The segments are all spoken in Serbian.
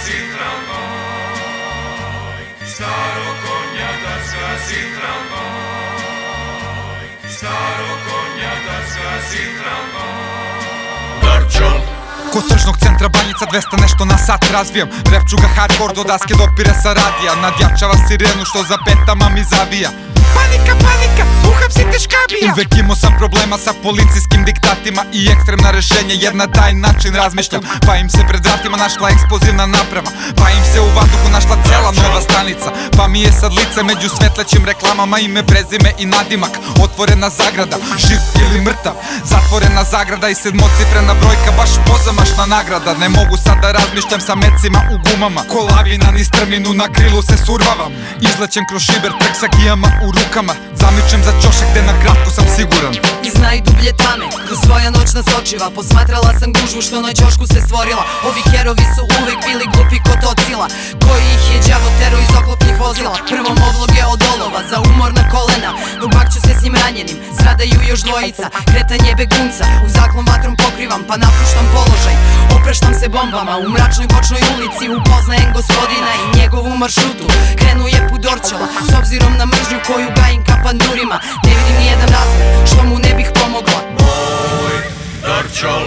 zgazi tramvaj, staro konja da zgazi tramvaj, staro konja da Ко тржног центра Баница 200 нешто на сат развијам. Репчуга хардкор до даске допире са радија. Надјачава сирену што за петама ми завија. Паника, паника, uhapsite škabija Uvek imao sam problema sa policijskim diktatima I ekstremna rešenja jer na taj način razmišljam. Pa im se pred vratima našla eksplozivna naprava. Pa im se u vazduhu našla cela nova stanica. Pa mi je sad lice među svetlećim reklamama Ime, prezime i nadimak. Otvorena zagrada, živ ili mrtav. Zatvorena zagrada i sedmocifrena brojka Baš pozamašna nagrada. Ne mogu sad da razmišljam sa mecima u gumama. Ko lavina niz trminu na krilu se survavam. Izlećem kroz šiber trek sa kijama u rukama Zamičem za ćošak gde na kratko sam siguran. Iz najdublje tame, kroz svoja noćna sočiva Posmatrala sam gužvu što na ćošku se stvorila. Ovi herovi su uvek bili glupi kod ocila Koji ih je đavo tero iz oklopnih vozila. Prvom obloge od olova, za umor na kolena Dok bakću se njim ranjenim, stradaju još dvojica. Kretanje begunca, u zaklon vatrom pokrivam Pa napuštam položaj, opraštam se bombama U mračnoj bočnoj ulici upoznajem gospodina i njegovu maršrutu. Krenu je pudorčala, s obzirom na mržnju koju gajim ka pandurima Ne vidim nijedan razlog što mu ne bih pomogla. Moj Darčol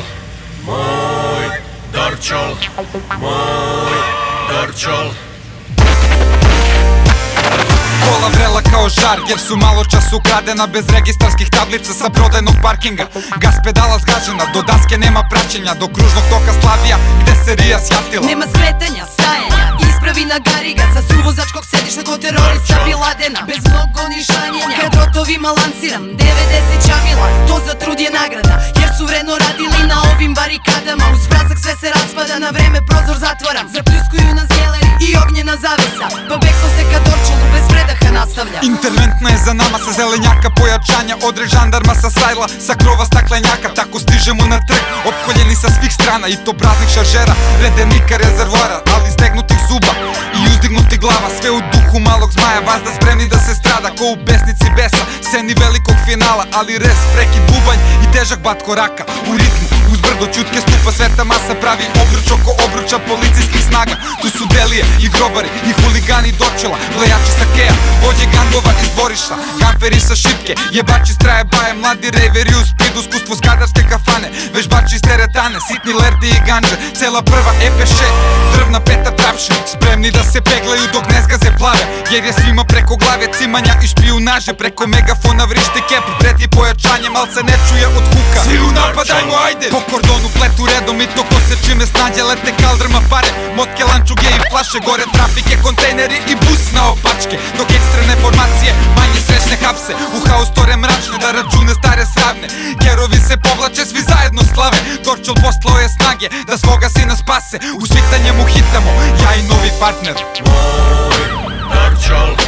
Moj Darčol Moj Darčol Kola vrela kao žar jer su malo čas ukradena Bez registarskih tablica sa prodajnog parkinga. Gas pedala zgažena, do daske nema praćenja Do kružnog toka Slavija gde se Rija sjatila. Nema skretanja, stajanja, ispravi na gariga Sa suvozačkog sedišta kod terorista Biladena Bez mnogo ni šanjenja Kad rotovima lansiram 90 čavila To za trud je nagrada Jer su vredno radili na ovim barikadama. Uz prasak sve se raspada Na vreme prozor zatvaram. Zapljuskuju nas jeleri i ognjena zavesa Pa nastavlja Interventna je za nama sa zelenjaka pojačanja Odre žandarma sa sajla, sa krova staklenjaka Tako stižemo na trg, opkoljeni sa svih strana I to praznih šaržera, redenika rezervoara Ali stegnutih zuba i uzdignutih glava Sve u duhu malog zmaja, vazda spremni da se strada Ko u pesnici besa, sceni velikog finala Ali res, prekid bubanj i težak bat koraka U ritmu, uz brdo čutke stupa sveta masa Pravi obruč oko obruča снага. Ту су делије и гробари и хулигани дочела Глејачи са кеја, воđе гангова из дворишта Кампери са шипке, јебачи страје баје Млади ревери у спиду, скуство скадарске кафане Вежбачи из теретане, ситни лерди и ганџе Цела прва епеше, дрвна пета трапше Spremni da se peglaju dok ne zgaze plave Jer je svima preko glave cimanja i špijunaže. Preko megafona vrište kep, preti pojačanjem Al se ne čuje od huka Svi u napadajmo, ajde! Po kordonu pletu redom i to ko se čime snađe Lete kaldrma pare, motke, lančuge i flaše Gore trafike, kontejneri i bus na opačke. Dok ekstremne formacije manje srećne hapse U haos tore mračne da račune stare sravne. Kerovi se povlače, svi zajedno slave. Torčol poslao je snage da svoga sina se usvitanjem uhitamo Ja i novi partner. Moj Dark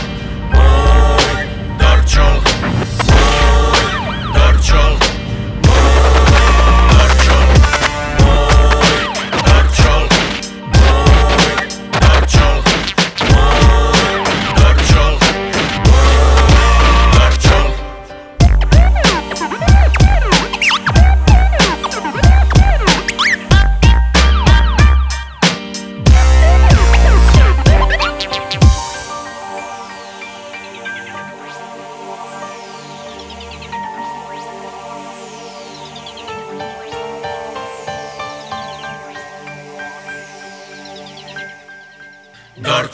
Dark